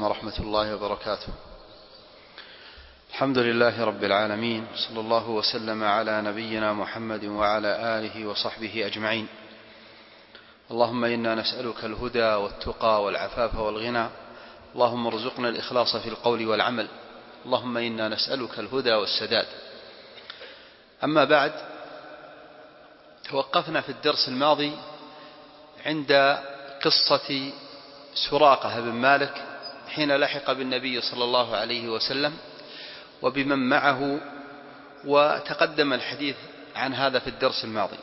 ورحمة الله وبركاته. الحمد لله رب العالمين صلى الله وسلم على نبينا محمد وعلى آله وصحبه أجمعين. اللهم إنا نسألك الهدى والتقى والعفاف والغنى. اللهم ارزقنا الإخلاص في القول والعمل. اللهم إنا نسألك الهدى والسداد. أما بعد توقفنا في الدرس الماضي عند قصة سراقة بن مالك حين لحق بالنبي صلى الله عليه وسلم وبمن معه وتقدم الحديث عن هذا في الدرس الماضي.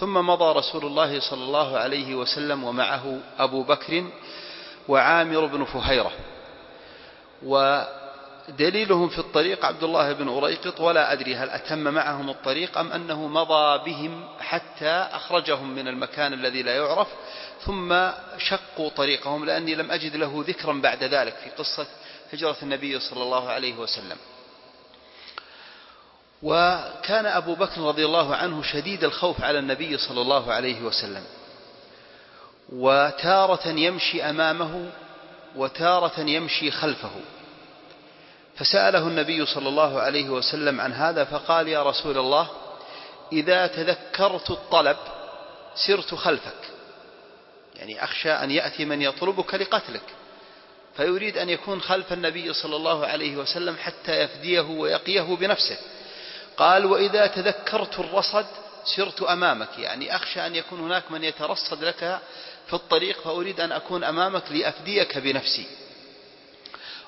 ثم مضى رسول الله صلى الله عليه وسلم ومعه أبو بكر وعامر بن فهيرة ودليلهم في الطريق عبد الله بن أريقط ولا أدري هل أتم معهم الطريق أم أنه مضى بهم حتى أخرجهم من المكان الذي لا يعرف ثم شقوا طريقهم لأني لم أجد له ذكرا بعد ذلك في قصة هجرة النبي صلى الله عليه وسلم. وكان أبو بكر رضي الله عنه شديد الخوف على النبي صلى الله عليه وسلم وتارة يمشي أمامه وتارة يمشي خلفه. فسأله النبي صلى الله عليه وسلم عن هذا فقال يا رسول الله إذا تذكرت الطلب سرت خلفك. يعني أخشى أن يأتي من يطلبك لقتلك فيريد أن يكون خلف النبي صلى الله عليه وسلم حتى يفديه ويقيه بنفسه. قال وإذا تذكرت الرصد سرت أمامك. يعني أخشى أن يكون هناك من يترصد لك في الطريق فأريد أن أكون أمامك لأفديك بنفسي.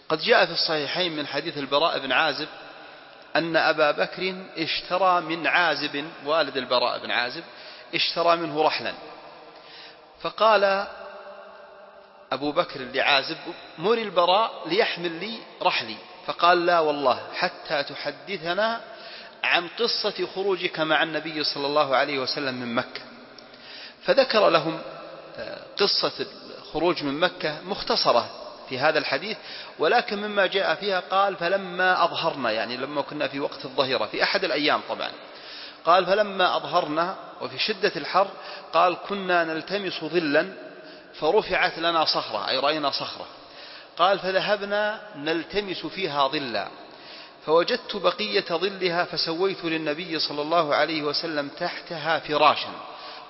قد جاء في الصحيحين من حديث البراء بن عازب أن أبا بكر اشترى من عازب والد البراء بن عازب اشترى منه رحلا. فقال أبو بكر لعازب مر البراء ليحمل لي رحلي. فقال لا والله حتى تحدثنا عن قصة خروجك مع النبي صلى الله عليه وسلم من مكة. فذكر لهم آه، قصة الخروج من مكة مختصرة. في هذا الحديث ولكن مما جاء فيها قال فلما أظهرنا يعني لما كنا في وقت الظهيرة في أحد الأيام طبعا. قال فلما أظهرنا وفي شدة الحر قال كنا نلتمس ظلا فرفعت لنا صخرة أي رأينا صخرة. قال فذهبنا نلتمس فيها ظلا. فوجدت بقية ظلها فسويت للنبي صلى الله عليه وسلم تحتها فراشا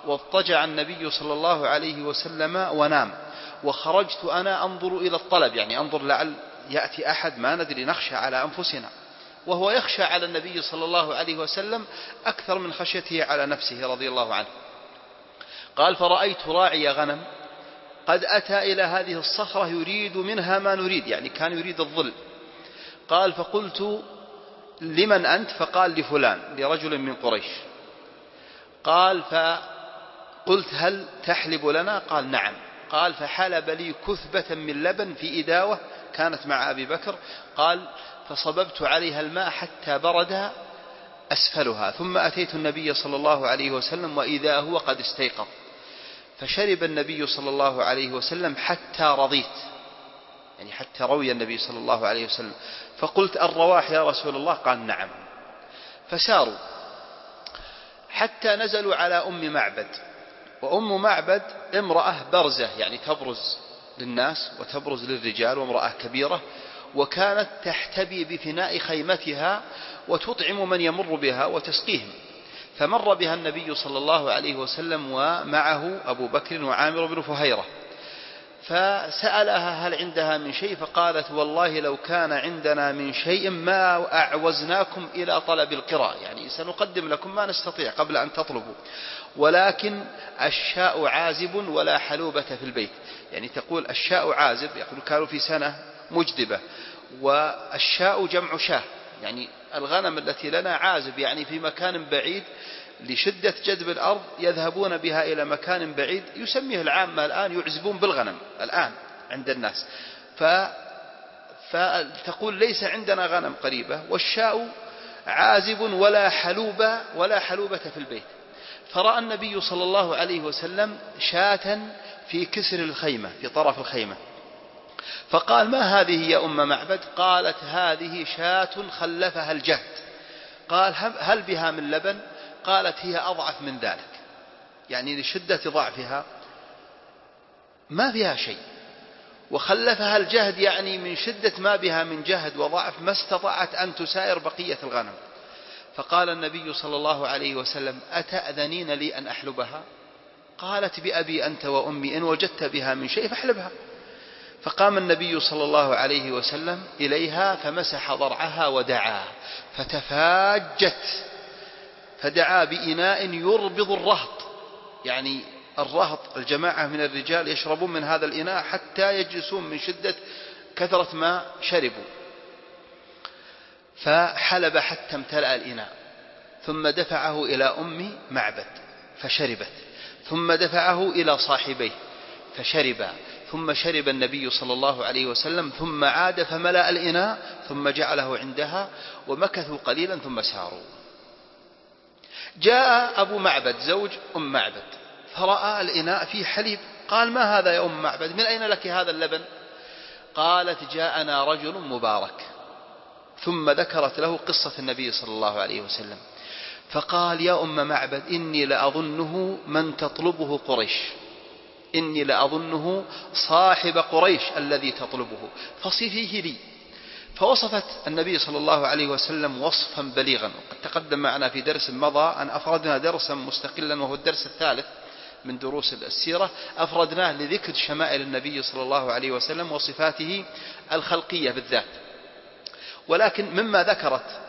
واضطجع النبي صلى الله عليه وسلم ونام. وخرجت أنا أنظر إلى الطلب يعني أنظر لعل يأتي أحد ما ندري نخشى على أنفسنا. وهو يخشى على النبي صلى الله عليه وسلم أكثر من خشيته على نفسه رضي الله عنه. قال فرأيت راعي غنم قد أتى إلى هذه الصخرة يريد منها ما نريد. يعني كان يريد الظل. قال فقلت لمن أنت؟ فقال لفلان لرجل من قريش. قال فقلت هل تحلب لنا؟ قال نعم. قال فحلب لي كثبة من لبن في إداوة كانت مع أبي بكر قال فصببت عليها الماء حتى برد أسفلها ثم أتيت النبي صلى الله عليه وسلم وإذا هو قد استيقظ. فشرب النبي صلى الله عليه وسلم حتى رضيت يعني حتى روي النبي صلى الله عليه وسلم. فقلت الرواح يا رسول الله؟ قال نعم. فساروا حتى نزلوا على أم معبد. وأم معبد امرأة برزة يعني تبرز للناس وتبرز للرجال وامرأة كبيرة وكانت تحتبي بفناء خيمتها وتطعم من يمر بها وتسقيهم. فمر بها النبي صلى الله عليه وسلم ومعه أبو بكر وعامر بن فهيرة. فسألها هل عندها من شيء فقالت والله لو كان عندنا من شيء ما أعوزناكم إلى طلب القراء يعني سنقدم لكم ما نستطيع قبل أن تطلبوا. ولكن الشاء عازب ولا حلوبة في البيت. يعني تقول الشاء عازب يقول كانوا في سنة مجدبة. والشاء جمع شاة. يعني الغنم التي لنا عازب يعني في مكان بعيد لشدة جذب الأرض يذهبون بها إلى مكان بعيد يسميه العامة الآن يعزبون بالغنم الآن عند الناس. ف فتقول ليس عندنا غنم قريبة والشاء عازب ولا حلوبة ولا حلوبة في البيت. فرأى النبي صلى الله عليه وسلم شاة في كسر الخيمة في طرف الخيمة. فقال ما هذه يا أم معبد؟ قالت هذه شاة خلفها الجهد. قال هل بها من لبن؟ قالت هي أضعف من ذلك. يعني لشدة ضعفها ما فيها شيء. وخلفها الجهد يعني من شدة ما بها من جهد وضعف ما استطاعت أن تسائر بقية الغنم. فقال النبي صلى الله عليه وسلم أتأذنين لي أن أحلبها؟ قالت بأبي أنت وأمي إن وجدت بها من شيء فاحلبها. فقام النبي صلى الله عليه وسلم إليها فمسح ضرعها ودعا فتفاجت. فدعا بإناء يربض الرهط. يعني الرهط الجماعة من الرجال يشربون من هذا الإناء حتى يجلسون من شدة كثرة ما شربوا. فحلب حتى امتلأ الإناء. ثم دفعه إلى أم معبد فشربت. ثم دفعه إلى صاحبيه فشربا ثم شرب النبي صلى الله عليه وسلم ثم عاد فملأ الإناء ثم جعله عندها ومكثوا قليلا ثم ساروا. جاء أبو معبد زوج أم معبد. فرأى الإناء فيه حليب. قال ما هذا يا أم معبد؟ من أين لك هذا اللبن؟ قالت جاءنا رجل مبارك. ثم ذكرت له قصة النبي صلى الله عليه وسلم. فقال يا أم معبد إني لأظنه من تطلبه قريش. إني لأظنه صاحب قريش الذي تطلبه. فصفيه لي. فوصفت النبي صلى الله عليه وسلم وصفا بليغا. وقد تقدم معنا في درس مضى أن أفردنا درسا مستقلا وهو الدرس الثالث من دروس السيرة. أفردناه لذكر شمائل النبي صلى الله عليه وسلم وصفاته الخلقية بالذات. ولكن مما ذكرت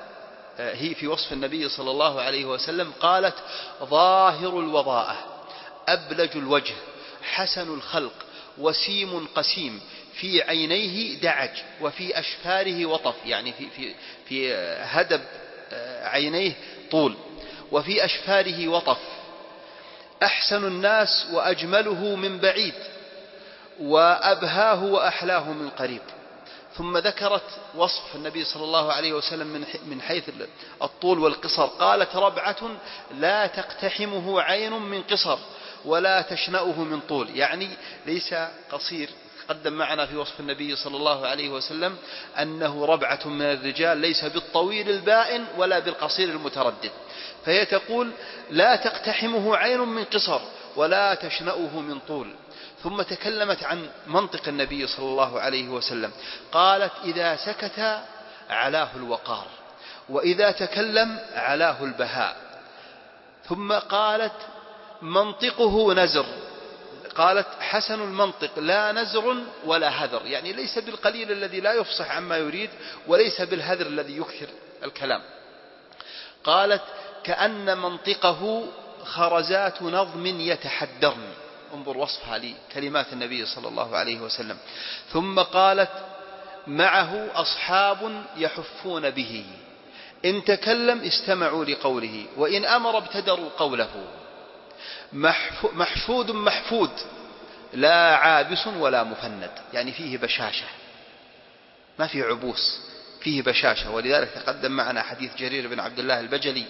آه، هي في وصف النبي صلى الله عليه وسلم قالت ظاهر الوضاءة أبلج الوجه حسن الخلق وسيم قسيم في عينيه دعج وفي أشفاره وطف يعني في, في, في هدب آه، عينيه طول وفي أشفاره وطف. أحسن الناس وأجمله من بعيد وأبهاه وأحلاه من قريب. ثم ذكرت وصف النبي صلى الله عليه وسلم من حيث الطول والقصر. قالت ربعة لا تقتحمه عين من قصر ولا تشنأه من طول يعني ليس قصير قدم معنا في وصف النبي صلى الله عليه وسلم أنه ربعة من الرجال ليس بالطويل البائن ولا بالقصير المتردد. فهي تقول لا تقتحمه عين من قصر ولا تشنأه من طول. ثم تكلمت عن منطق النبي صلى الله عليه وسلم. قالت إذا سكت علاه الوقار وإذا تكلم علاه البهاء. ثم قالت منطقه نزر قالت حسن المنطق لا نزر ولا هذر يعني ليس بالقليل الذي لا يفصح عما يريد وليس بالهذر الذي يكثر الكلام. قالت كأن منطقه خرزات نظم يتحدرن. انظر وصفها لكلمات النبي صلى الله عليه وسلم. ثم قالت معه أصحاب يحفون به. إن تكلم استمعوا لقوله وإن أمر ابتدروا قوله. محفود محفود لا عابس ولا مفند يعني فيه بشاشة ما فيه عبوس فيه بشاشة. ولذلك تقدم معنا حديث جرير بن عبد الله البجلي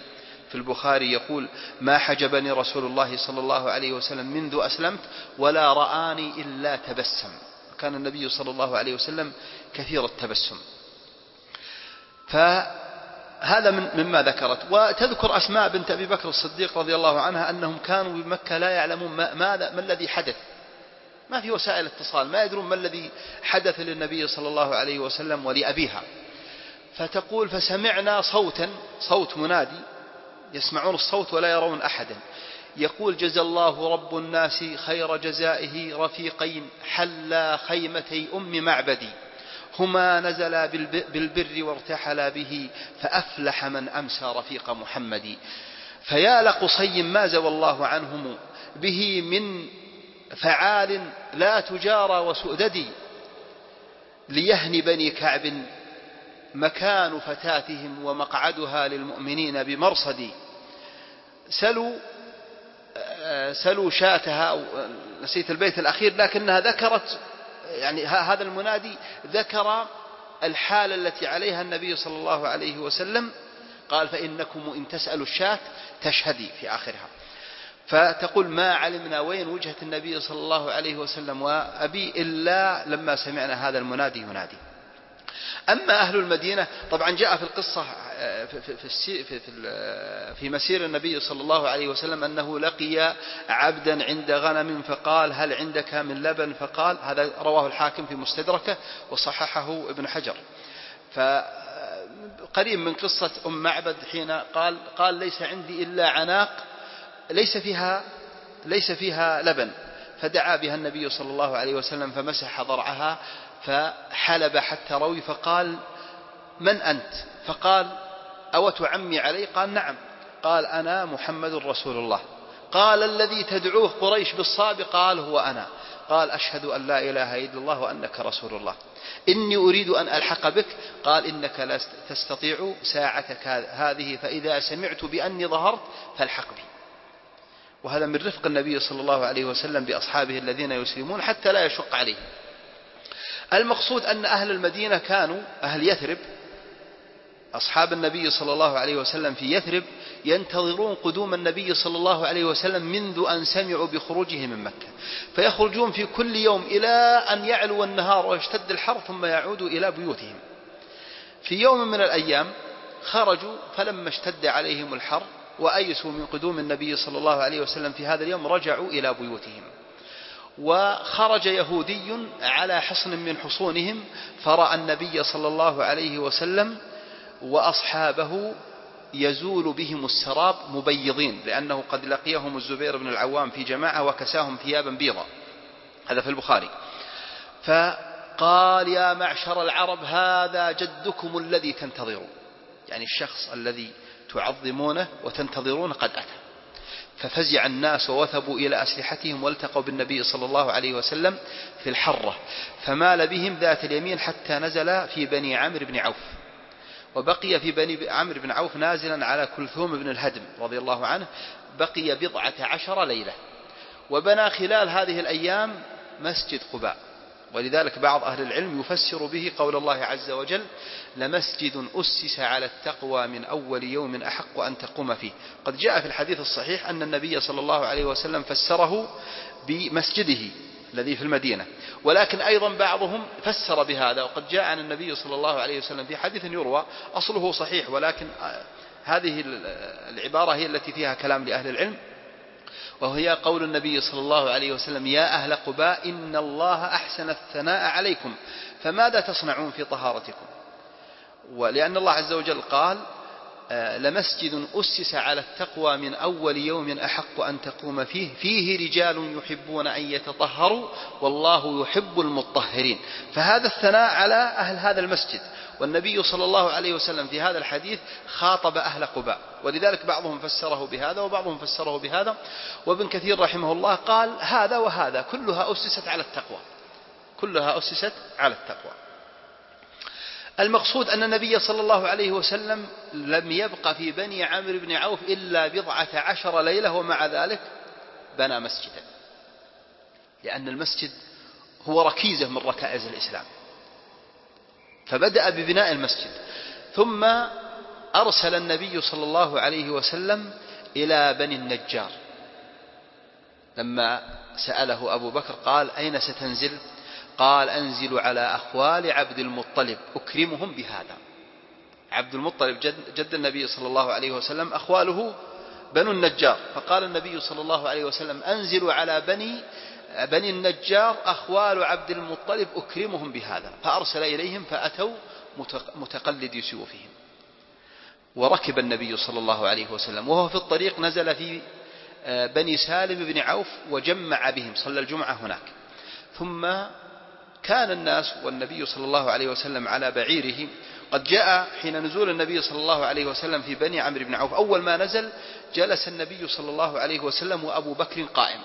في البخاري يقول ما حجبني رسول الله صلى الله عليه وسلم منذ أسلمت ولا رآني إلا تبسم. كان النبي صلى الله عليه وسلم كثير التبسم. فهذا من مما ذكرت. وتذكر أسماء بنت أبي بكر الصديق رضي الله عنها أنهم كانوا بمكة لا يعلمون ماذا ما الذي حدث. ما في وسائل اتصال ما يدرون ما الذي حدث للنبي صلى الله عليه وسلم ولأبيها. فتقول فسمعنا صوتا صوت منادي يسمعون الصوت ولا يرون أحدا. يقول جزى الله رب الناس خير جزائه رفيقين حلا خيمتي أم معبدي. هما نزلا بالبر وارتحلا به فأفلح من أمسى رفيق محمد. فيا لقصي ما زوى الله عنهم به من فعال لا تجارى وسؤددي ليهن بني كعب مكان فتاتهم ومقعدها للمؤمنين بمرصد. سلوا سلوا شاتها أو نسيت البيت الأخير لكنها ذكرت يعني هذا المنادي ذكر الحالة التي عليها النبي صلى الله عليه وسلم قال فإنكم إن تسألوا الشاة تشهدي في آخرها. فتقول ما علمنا وين وجهة النبي صلى الله عليه وسلم؟ وأبي إلا لما سمعنا هذا المنادي ينادي. أما أهل المدينة طبعا جاء في القصة في, في, في, في, في مسير النبي صلى الله عليه وسلم أنه لقي عبدا عند غنم فقال هل عندك من لبن؟ فقال هذا رواه الحاكم في مستدركه وصححه ابن حجر. فقريب من قصة أم معبد حين قال قال ليس عندي إلا عناق ليس فيها ليس فيها لبن. فدعا بها النبي صلى الله عليه وسلم فمسح ضرعها فحلب حتى روي فقال من أنت؟ فقال أو تعمي علي؟ قال نعم. قال أنا محمد رسول الله. قال الذي تدعوه قريش بالصاب؟ قال هو أنا. قال أشهد أن لا إله إلا الله وأنك رسول الله. إني أريد أن ألحق بك. قال إنك لا تستطيع ساعتك هذه فإذا سمعت بأني ظهرت فالحق بي. وهذا من رفق النبي صلى الله عليه وسلم بأصحابه الذين يسلمون حتى لا يشق عليهم. المقصود أن أهل المدينة كانوا أهل يثرب. أصحاب النبي صلى الله عليه وسلم في يثرب ينتظرون قدوم النبي صلى الله عليه وسلم منذ أن سمعوا بخروجه من مكة. فيخرجون في كل يوم إلى أن يعلو النهار ويشتد الحر ثم يعودوا إلى بيوتهم. في يوم من الأيام خرجوا فلما اشتد عليهم الحر وأيسوا من قدوم النبي صلى الله عليه وسلم في هذا اليوم رجعوا إلى بيوتهم. وخرج يهودي على حصن من حصونهم فرأى النبي صلى الله عليه وسلم وأصحابه يزول بهم السراب مبيضين لأنه قد لقيهم الزبير بن العوام في جماعة وكساهم ثيابا بيضا. هذا في البخاري. فقال يا معشر العرب هذا جدكم الذي تنتظرون. يعني الشخص الذي تعظمونه وتنتظرونه قد أتى. ففزع الناس ووثبوا إلى أسلحتهم والتقوا بالنبي صلى الله عليه وسلم في الحرة. فمال بهم ذات اليمين حتى نزل في بني عمرو بن عوف. وبقي في بني عمرو بن عوف نازلا على كلثوم بن الهدم رضي الله عنه. بقي بضعة عشر ليلة. وبنى خلال هذه الأيام مسجد قباء. ولذلك بعض أهل العلم يفسر به قول الله عز وجل لمسجد أسس على التقوى من أول يوم أحق أن تقوم فيه. قد جاء في الحديث الصحيح أن النبي صلى الله عليه وسلم فسره بمسجده الذي في المدينة ولكن أيضا بعضهم فسر بهذا وقد جاء عن النبي صلى الله عليه وسلم في حديث يروى أصله صحيح ولكن هذه العبارة هي التي فيها كلام لأهل العلم. وهي قول النبي صلى الله عليه وسلم يا أهل قباء إن الله أحسن الثناء عليكم فماذا تصنعون في طهارتكم؟ ولأن الله عز وجل قال آه، لمسجد أسس على التقوى من أول يوم أحق أن تقوم فيه فيه رجال يحبون أن يتطهروا والله يحب المطهرين. فهذا الثناء على أهل هذا المسجد. والنبي صلى الله عليه وسلم في هذا الحديث خاطب أهل قباء. ولذلك بعضهم فسره بهذا وبعضهم فسره بهذا. وابن كثير رحمه الله قال هذا وهذا كلها أسست على التقوى. كلها أسست على التقوى. المقصود أن النبي صلى الله عليه وسلم لم يبق في بني عمرو بن عوف إلا بضعة عشر ليلة ومع ذلك بنى مسجدا. لأن المسجد هو ركيزة من ركائز الإسلام. فبدأ ببناء المسجد. ثم أرسل النبي صلى الله عليه وسلم إلى بني النجار. لما سأله أبو بكر قال أين ستنزل؟ قال أنزل على أخوال عبد المطلب أكرمهم بهذا. عبد المطلب جد, جد النبي صلى الله عليه وسلم أخواله بنو النجار. فقال النبي صلى الله عليه وسلم أنزلوا على بني بني النجار أخوال عبد المطلب أكرمهم بهذا فأرسل إليهم فأتوا متقلدي سيوفهم وركب النبي صلى الله عليه وسلم وهو في الطريق نزل في آه، بني سالم بن عوف وجمع بهم صلى الجمعة هناك. ثم كان الناس والنبي صلى الله عليه وسلم على بعيره. قد جاء حين نزول النبي صلى الله عليه وسلم في بني عمرو بن عوف أول ما نزل جلس النبي صلى الله عليه وسلم وأبو بكر قائم.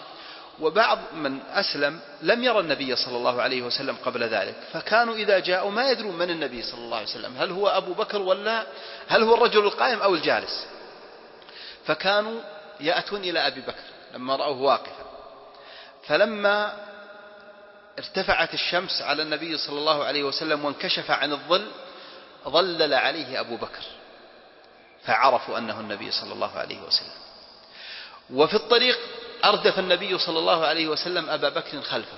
وبعض من أسلم لم يرى النبي صلى الله عليه وسلم قبل ذلك فكانوا إذا جاءوا ما يدرون من النبي صلى الله عليه وسلم هل هو أبو بكر ولا هل هو الرجل القائم أو الجالس. فكانوا يأتون إلى أبي بكر لما رأوه واقفا. فلما ارتفعت الشمس على النبي صلى الله عليه وسلم وانكشف عن الظل ظلل عليه أبو بكر فعرفوا أنه النبي صلى الله عليه وسلم. وفي الطريق أردف النبي صلى الله عليه وسلم أبا بكر خلفه.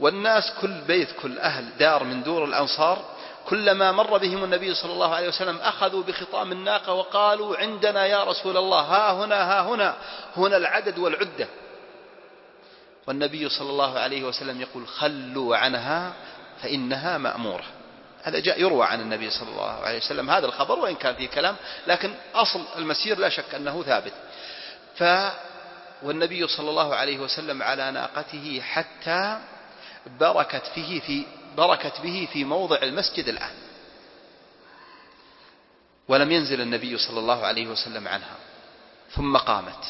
والناس كل بيت كل أهل دار من دور الأنصار كلما مر بهم النبي صلى الله عليه وسلم أخذوا بخطام الناقة وقالوا عندنا يا رسول الله ها هنا ها هنا هنا العدد والعدة. والنبي صلى الله عليه وسلم يقول خلوا عنها فإنها مأمورة. هذا جاء يروى عن النبي صلى الله عليه وسلم هذا الخبر وإن كان فيه كلام لكن أصل المسير لا شك أنه ثابت. ف والنبي صلى الله عليه وسلم على ناقته حتى بركت فيه في بركت به في موضع المسجد الآن. ولم ينزل النبي صلى الله عليه وسلم عنها. ثم قامت.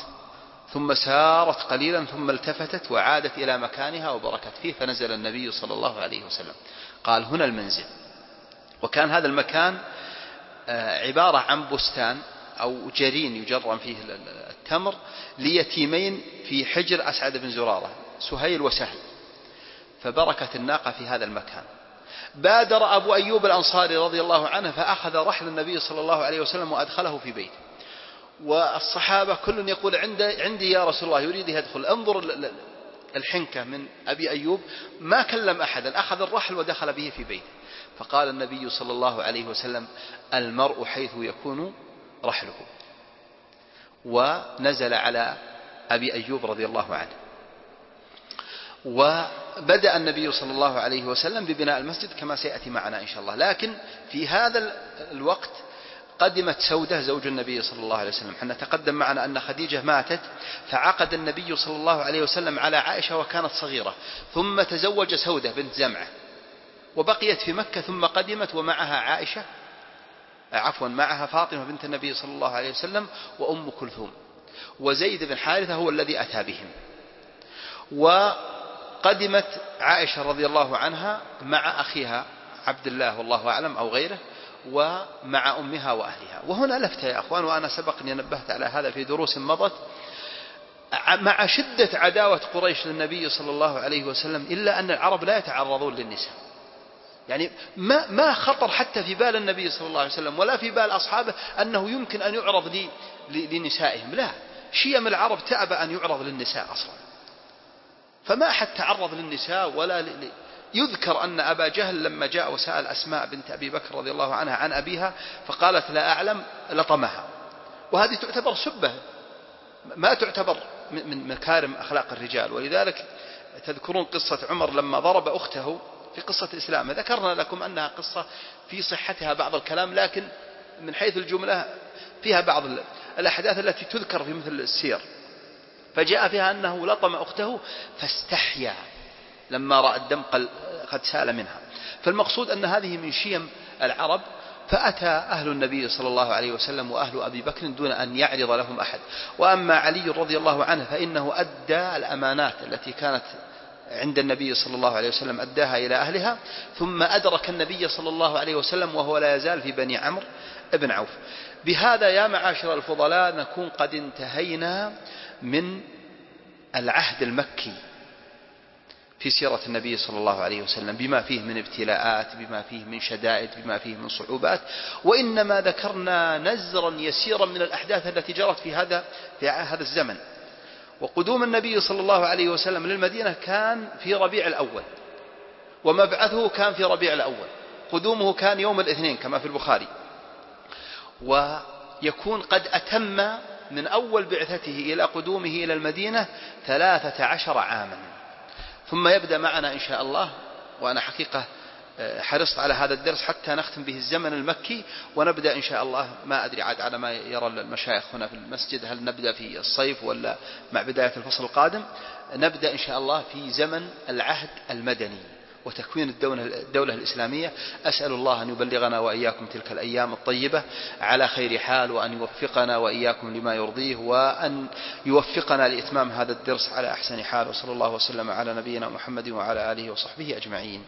ثم سارت قليلا ثم التفتت وعادت إلى مكانها وبركت فيه فنزل النبي صلى الله عليه وسلم. قال هنا المنزل. وكان هذا المكان آه، عبارة عن بستان أو جرين يجرم فيه التمر ليتيمين في حجر أسعد بن زرارة سهيل وسهل. فبركت الناقة في هذا المكان. بادر أبو أيوب الأنصاري رضي الله عنه فأخذ رحل النبي صلى الله عليه وسلم وأدخله في بيته. والصحابة كل يقول عندي, عندي يا رسول الله يريد يدخل انظر الحنكة من أبي أيوب. ما كلم أحدا أخذ الرحل ودخل به في بيته. فقال النبي صلى الله عليه وسلم المرء حيث يكون رحله. ونزل على أبي أيوب رضي الله عنه. وبدأ النبي صلى الله عليه وسلم ببناء المسجد كما سيأتي معنا إن شاء الله. لكن في هذا الوقت قدمت سودة زوج النبي صلى الله عليه وسلم. حنا تقدم معنا أن خديجة ماتت فعقد النبي صلى الله عليه وسلم على عائشة وكانت صغيرة ثم تزوج سودة بنت زمعة وبقيت في مكة ثم قدمت ومعها عائشة عفوا معها فاطمة بنت النبي صلى الله عليه وسلم وأم كلثوم. وزيد بن حارثة هو الذي أتى بهم. وقدمت عائشة رضي الله عنها مع أخيها عبد الله والله أعلم أو غيره ومع أمها وأهلها. وهنا لفت يا أخوان وأنا سبق أني نبهت على هذا في دروس مضت. مع شدة عداوة قريش للنبي صلى الله عليه وسلم إلا أن العرب لا يتعرضون للنساء. يعني ما ما خطر حتى في بال النبي صلى الله عليه وسلم ولا في بال أصحابه أنه يمكن أن يعرض لنسائهم. لا. شيم العرب تأبى أن يعرض للنساء أصلا. فما أحد تعرض للنساء ولا يذكر أن أبا جهل لما جاء وسأل أسماء بنت أبي بكر رضي الله عنها عن أبيها فقالت لا أعلم لطمها. وهذه تعتبر سبة ما تعتبر من مكارم أخلاق الرجال. ولذلك تذكرون قصة عمر لما ضرب أخته في قصة الإسلام. ذكرنا لكم أنها قصة في صحتها بعض الكلام لكن من حيث الجملة فيها بعض الأحداث التي تذكر في مثل السير. فجاء فيها أنه لطم أخته فاستحيا لما رأى الدم قد سال منها. فالمقصود أن هذه من شيم العرب فأتى أهل النبي صلى الله عليه وسلم وأهل أبي بكر دون أن يعرض لهم أحد. وأما علي رضي الله عنه فإنه أدى الأمانات التي كانت عند النبي صلى الله عليه وسلم أداها إلى أهلها ثم أدرك النبي صلى الله عليه وسلم وهو لا يزال في بني عمرو بن عوف. بهذا يا معاشر الفضلاء نكون قد انتهينا من العهد المكي في سيرة النبي صلى الله عليه وسلم بما فيه من ابتلاءات بما فيه من شدائد بما فيه من صعوبات وإنما ذكرنا نزرا يسيرا من الأحداث التي جرت في هذا في هذا الزمن. وقدوم النبي صلى الله عليه وسلم للمدينة كان في ربيع الأول ومبعثه كان في ربيع الأول قدومه كان يوم الاثنين كما في البخاري. ويكون قد أتم من أول بعثته إلى قدومه إلى المدينة ثلاثة عشر عاما. ثم يبدأ معنا إن شاء الله وأنا حقيقة حرصت على هذا الدرس حتى نختم به الزمن المكي ونبدأ إن شاء الله. ما أدري عاد على ما يرى المشايخ هنا في المسجد هل نبدأ في الصيف ولا مع بداية الفصل القادم؟ نبدأ إن شاء الله في زمن العهد المدني وتكوين الدولة, الإسلامية. أسأل الله أن يبلغنا وإياكم تلك الأيام الطيبة على خير حال وأن يوفقنا وإياكم لما يرضيه وأن يوفقنا لإتمام هذا الدرس على أحسن حال. وصلى الله وسلم على نبينا محمد وعلى آله وصحبه أجمعين.